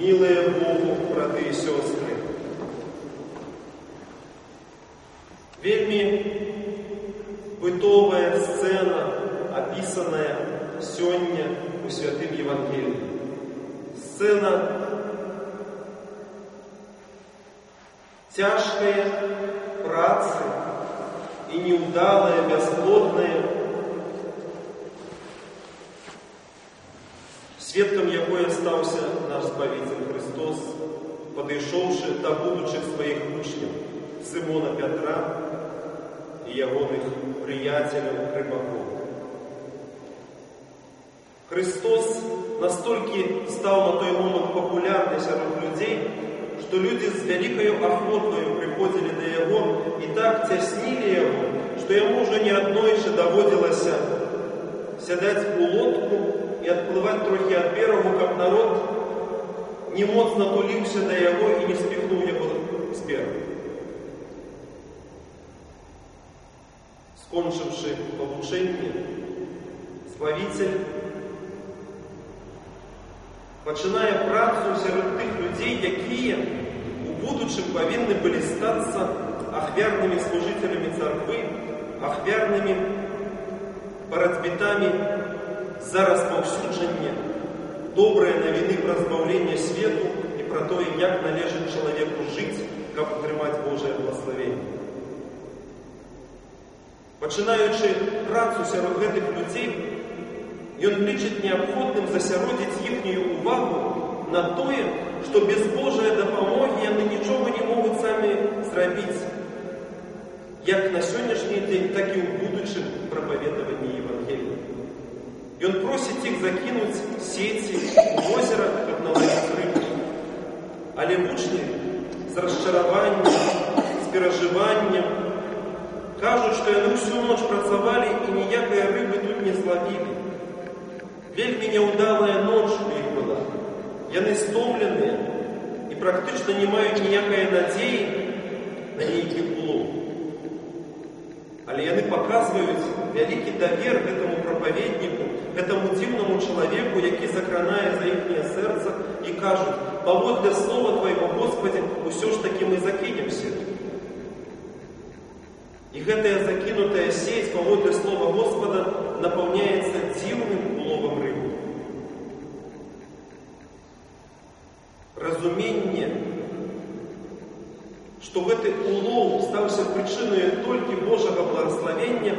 милые Богу, браты и сестры. Вельми бытовая сцена, описанная сегодня у Святым Евангелии. Сцена тяжкая працы и неудалая, бесплодная, якої стався наш Збавитель Христос, подійшовши та будучих своїх учнів Симона Петра і ягоних приятелів рибаков. Христос настолько стал на той момент популярный среди людей, что люди с великой охотой приходили до Его и так теснили Его, что Ему уже не одной же доводилось сядать у лодку и отплывать трохи от берегу, как народ не моцно тулився до Его и не спихнул Его с берега. Скончивши получение, Збавитель починає працю серед тих людей, які у будучим повинні були статися ахвярними служителями церкви, ахвярними боротьбитами за розповсюдження доброї новини про збавлення світу і про те, як належить чоловіку жити, як отримати Боже благословення. Починаючи працю серед цих людей, Ён лічыць неабходным засяродзіць іхнюю увагу на тое, што без Божай дапамогі яны нічога не могуць самі зрабіць, як на сённяшні дзень, так і ў будучым прапаведаванні Евангелія. Ён просіць іх закінуць сеці у возера, каб наловіць рыбу. Але вучні з расчараваннем, з перажываннем кажуць, што яны ўсю ноч працавалі і ніякай рыбы тут не злавілі. Вельми няўдалая ноч у іх была. Яны стомленыя і практычна не маюць ніякай надзеі на нейкі улов. Але яны паказваюць вялікі давер гэтаму прапаведніку, гэтаму дзіўнаму чалавеку, які закранае за іхняе сэрца і кажуць: паводле слова твайго Господі ўсё ж такі мы закінемся. І гэтая закінутая сеть паводле слова Господа напаўняецца дзіўным уловам рыбы. Разуменне, што гэты улов стаўся прычынай толькі Божага благословення,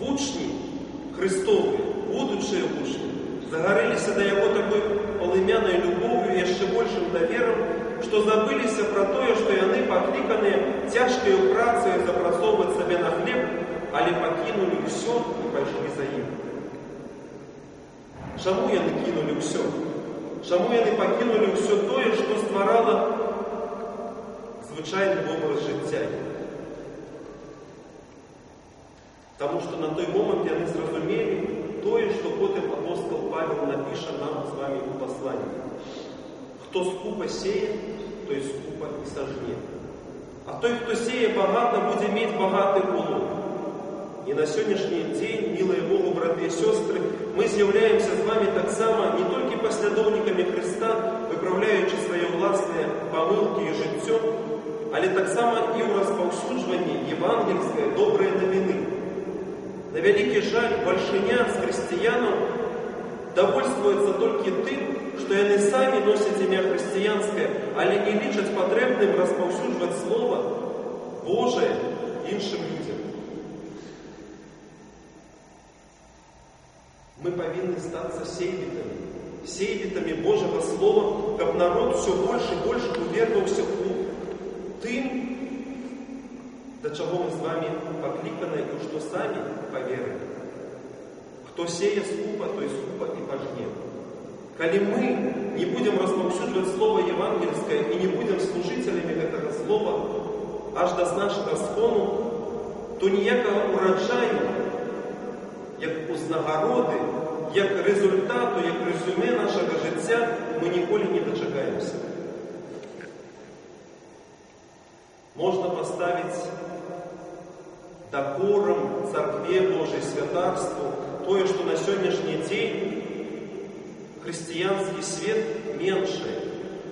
вучні Христовы, будучыя вучні, загарэліся да яго такой палымянай любов'ю і яшчэ большым даверам, што забыліся пра тое, што яны пакліканыя цяжкаю працай запрацоўваць сабе на хлеб, але пакінулі ўсё і пайшлі за ім. Чаму яны кінулі ўсё? Чаму яны пакінулі ўсё тое, што стварала звычайны вобраз жыцця? Таму што на той момант яны зразумелі тое, што потым апостол Павел напіша нам з вами у пасланні. Хто скупа сеє, той скупа і сажне. А той, хто сеє багато, буде мець багатий улов. І на сьогоднішній день, милые Богу, брати і сестри, ми з'являємося з вами так само не тільки послідовниками Христа, виправляючи своє власне помилки і життя, але так само і в розповсюджуванні євангельської доброї новини. На великий жаль, большиня з християнам довольствуется только тим, что яны самі носять ім'я християнське, але не лічать потребним розповсюджувати Слово Боже іншим людям. Мы повинны статься сейвитами, сейвитами Божьего Слова, как народ все больше и больше уверовался у тым, до чего мы с вами покликаны, и что сами поверили. Кто сея скупа, то и скупа и пожне. Коли мы не будем расповсюдживать Слово Евангельское и не будем служителями этого Слова аж до нашего схону, то ніякого урожаю як узнагороди, як результату, як резюме нашого життя ми ніколи не дочекаємося. Можна поставити докором Церкве Божьей святарству тое, что на сегодняшний день христианский свет меньше.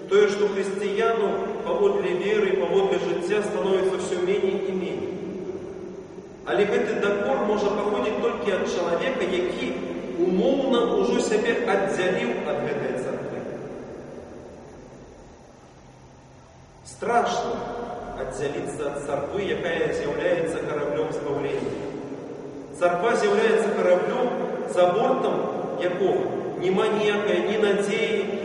Тое, что християну паводле веры, паводле жыцця становится все менее и менее. Але гэты дакор можа паходзіць толькі ад чалавека, які умоўна ўжо сябе аддзяліў ад гэтай царквы. Страшно отделиться от церкви, якая з'являється кораблем збавлення. Церква з'являється кораблем, за бортом якого нема ніякої ні надії,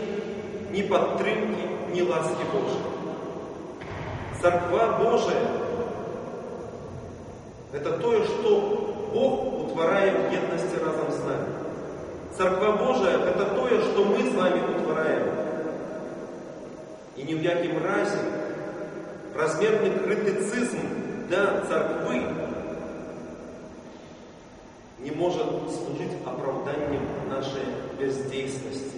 ні підтримки, ні ласки Божої. Церква Божия – это то, что Бог утворяет в едности разом с нами. Церква Божия – это то, что мы с вами утвораем. И ни в яким разе размерный критицизм для церкви не может служить оправданием нашей бездейственности,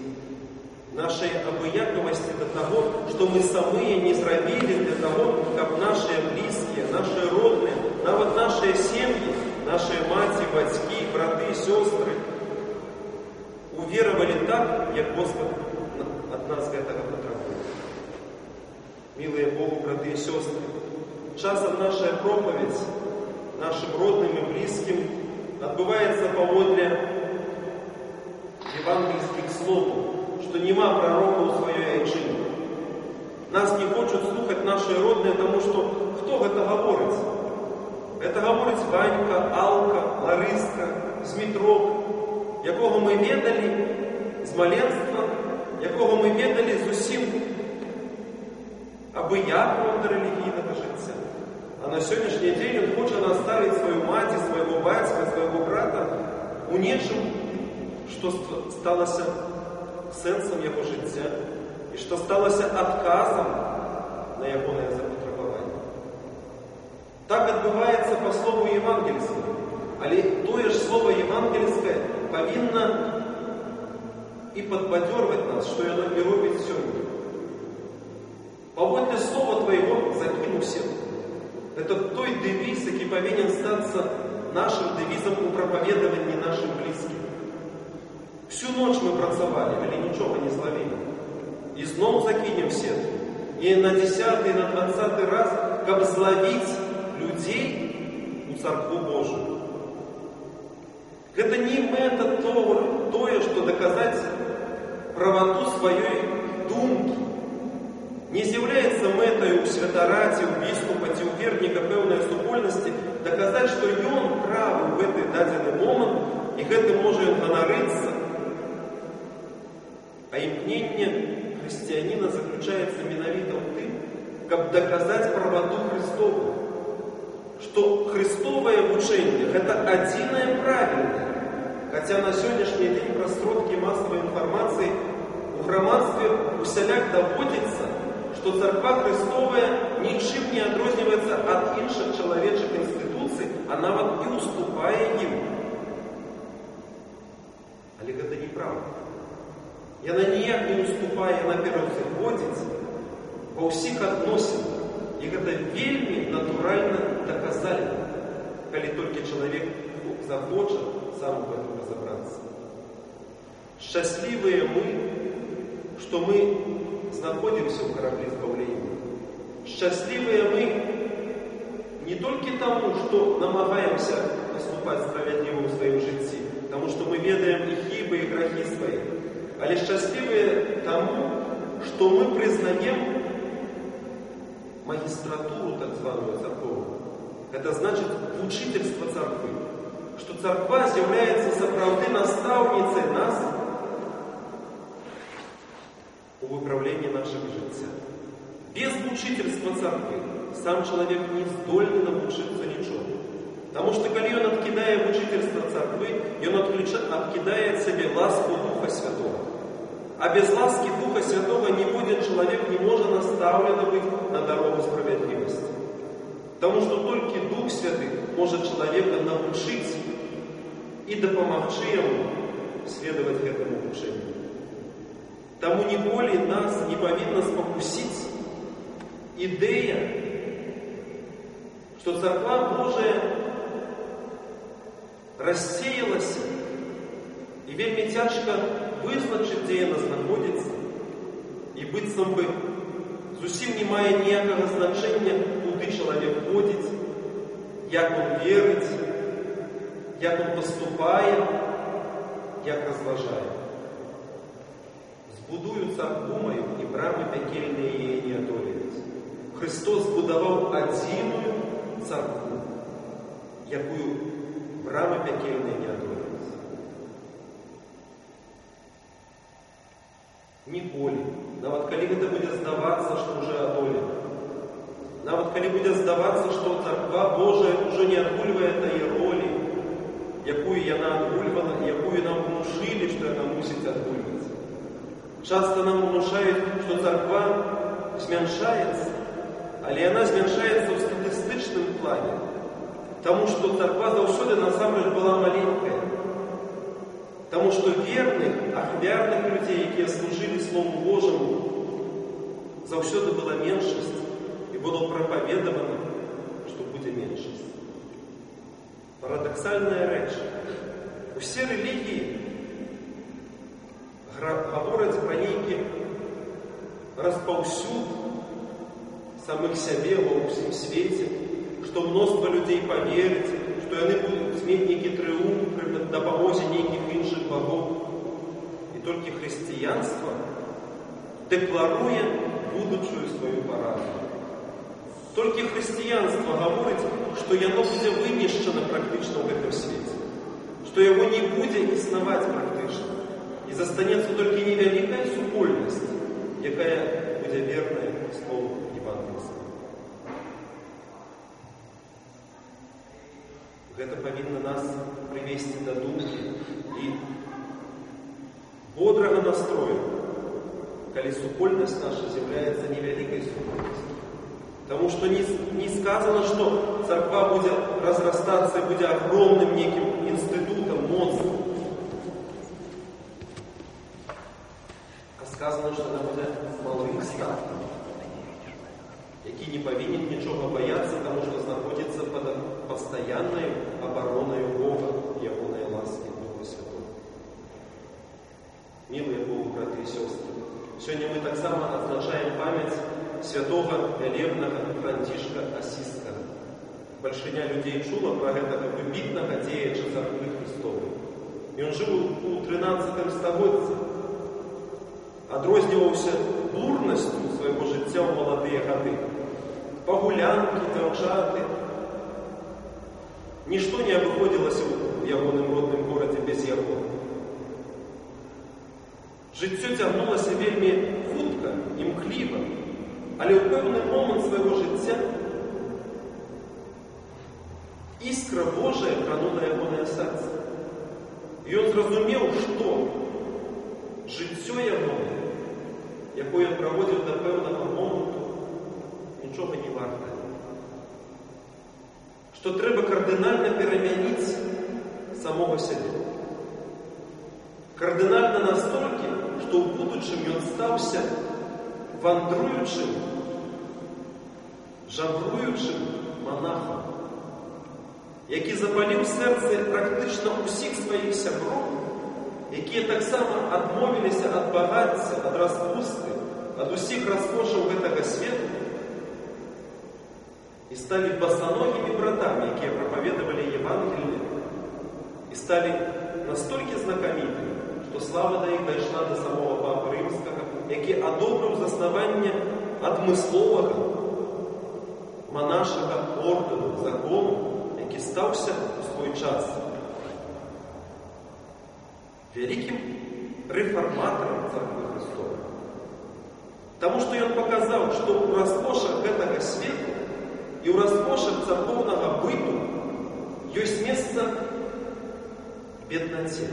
нашей обыяковости до того, что мы самые не зробили для того, как наши близкие, наши родные, нават наши семьи, наши мати, батьки, браты, сестры уверовали так, как Господь от нас этого Милые Богу, браты и сестры, часом наша проповедь нашим родным и близким отбывается поводле евангельских слов, что нема пророка у своей айчине. Нас не хочуть слухати наші родні, тому що хто це говорить? Це говорить Ванька, Алка, Лариска, Змітрок, якого ми віддали з маленства, якого ми віддали з усім обияком до релігійного життя. А на сьогоднішній день він хоче наставити свою мать, свого батька, свого брата у нечим, що сталося сенсом його життя, і що сталося отказом на його запотребування. Так відбувається по слову євангельському. Але тое ж слово євангельське повинно і підбадьорувати нас, що воно і робить сьогодні. Поводьте Слова Твоего закину всем. Это той девиз, який повинен статься нашим девизом у проповедовании нашим близким. Всю ночь мы працевали, але ничего не зловили. И снова закинем все. И на десятый, на двадцатый раз, как зловить людей у церкву Божию. Это не метод того, то, что доказать правоту своей думки, не з'являється метою у святораті, у біскупа ці у вірніка певної супольності доказати, що ён правы в гэты дадзены момант і гэтым можа ён ганарыцца. А імкненне хрысціяніна заключаецца менавіта ў тым, каб даказаць правату Христову, што христовае вучэнне гэта адзінае правільнае. Хаця на сённяшні дзень праз сродкі масавай інфармацыі у грамадстве усяляк даводзіцца что церква Христовая ничем не адрозніваецца от іншых чалавечых інстытуцый, а нават і уступае ім. Але гэта неправда. Яна ніяк не уступае, яна пераўзыходзіць ва ўсіх адносінах. І гэта вельмі натуральна даказальна, калі толькі чалавек захоча сам в этом разобраться. Счастливые мы, что мы находимся в корабле избавления. Счастливые мы не только тому, что намагаемся поступать справедливо в своем житті, потому что мы ведаем и хибы, и грехи свои, але счастливые тому, что мы признаем магистратуру так званую церковную. Это значит учительство церкви. Что церква является сапраўды наставницей нас у выправлении нашего життя. Без учительства церкви сам человек не здольный навчиться ничего. Потому что, коли он откидает учительство церкви, он откидает себе ласку Духа Святого. А без ласки Духа Святого не будет человек, не может наставлен быть на дорогу справедливости. Потому что только Дух Святый может человека научить и допомогчи ему следовать этому учению. Тому ніколи нас не повинна спокусить ідея, що церква Божия рассеялася і вельми тяжко визначити, де вона знаходиться, і битцем би зовсім не має ніякого значення, куди чоловік ходить, як він вірить, як він поступає, як розважає. Збудую церкву мою, і брами пекельні її не одоліють. Христос збудував одину церкву, яку брами пекельні не одоліють. Ніколи. Нават калі гэта будзе здавацца, што ўжо адолена. Нават калі будзе здавацца, што царква Божая ўжо не адгульвае тае ролі, якую яна адгульвала, якую нам внушылі, што яна мусіць адгульваць. Часта нам внушаюць, што царква змяншаецца, але яна змяншаецца ў статыстычным плане, таму што царква заўсёды насамрэч была маленькая. Таму што верных, ахвярных людзей, якія служылі Слову Божаму, заўсёды была меншасць і было прапаведавана, што будзе меншасць. Парадаксальная рэч. Усе рэлігіі гавораць пра нейкі распаўсюд самых сябе ва ўсім свеце, што мноства людзей паверыць, што яны будуць мець нейкі трыумф пры дапамозе нейкіх іншых богоў. І толькі хрысціянства дэкларуе будучую сваю параду. Толькі хрысціянства гаворыць, што яно будзе вынішчана практычна ў гэтым свеце, што яго не будзе існаваць практычна. І застанецца толькі невялікая супольнасць, якая будзе верная слову Евангелства. Гэта павінна нас прывесці да думкі і бодрага настрою, калі супольнасць наша з'яўляецца невялікай супольнасцю. Таму што не, не сказано, што царква будзе разрастацца і будзе агромным які не павінен нічога баяцца, таму што знаходзіцца пад пастаяннай абаронай Бога ягонай ласкі Духа Святого. Милые Богу, браты і сёстры, сёння мы таксама адзначаем памяць святого вялебнага Францішка Асіскара. Бальшыня людзей чула пра гэтага выбітнага дзеяча царквы Христовай. Ён жыў у 13 стагоддзі, адрозніваўся бурнасцю свайго жыцця ў маладыя гады. Пагулянкі, дзяўчаты. Нішто не абыходзілася ў ягоным родным горадзе без яго. Жыццё цягнулася вельмі хутка, імкліва, але ў пэўны момант свайго жыцця іскра Божая кранула ягонае сэрца. І ён зразумеў, што жыццё ягонае, якое ён праводзіў да пэўнага моманту, нічога не вартае. Што трэба кардынальна перамяніць самога сябе. Кардынальна настолькі, што ў будучым ён стаўся вандруючым, жабруючым монахам, які запаліў сэрцы практычна ўсіх сваіх сяброў, якія таксама адмовіліся ад багацця, ад распусты, ад усіх раскошаў гэтага свету і сталі басаногімі братамі, якія прапаведавалі Евангелие і сталі настолькі знакамітымі, што слава да іх дайшла да самого папы рымскага, які адобрыў заснаванне адмысловага монашага ордэну закону, які стаўся у свой час вялікім рэфарматарам царквы Христова. Таму што ён паказаў, што ў раскошах гэтага свету і ў раскошах царкоўнага быту ёсць месца беднаце.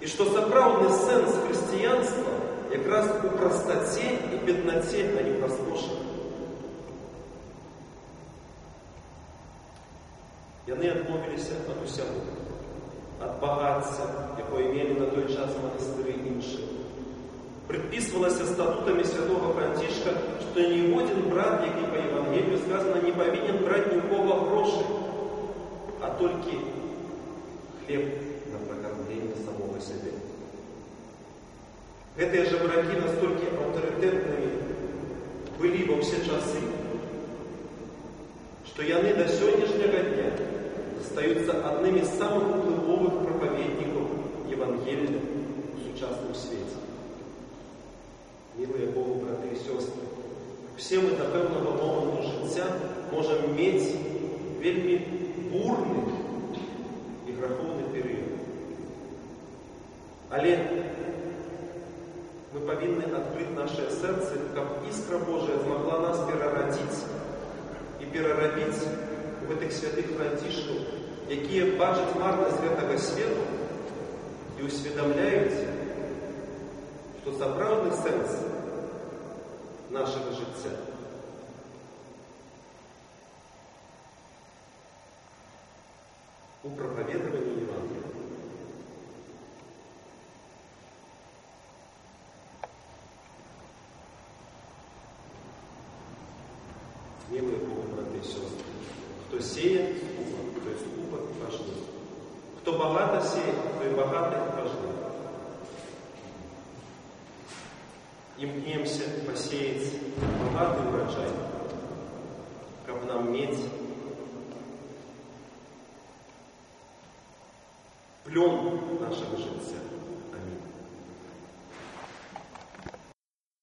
І што сапраўдны сэнс хрысціянства якраз у прастаце і беднаце, а не ў раскошах. Яны адмовіліся ад усяго, ад багацця, якое мелі на той час манастыры іншыя. Прыпісвалася статутамі святого Францішка, што ніводзін брат, які па Евангелію сказана, не павінен браць ні ў кого грошы, а толькі хлеб на пракармление. падіння самого себе. Гэтыя жабракі настолькі аўтарытэтнымі былі ва ўсе часы, што яны да сённяшняга дня застаюцца аднымі з самых уплывовых прапаведнікаў Евангелия у сучасным свеце. Милые Богу, браты і сёстры, все мы до певного моменту життя можемо мати вельми бурний і граховний період. Але мы повинны открыть наше сердце, как искра Божия змогла нас переродить и переробить в этих святых франтишках, які бачать марно святого свету и усведомляют, что сапраўдны сенс нашего життя у проповедовании Евангелия. Милые Богу, браты и сестры, кто сеет, упа, то есть упа важны. Кто богато сеет, то и богато Имкнемся посеять богатый урожай, как нам медь, плен нашего життя.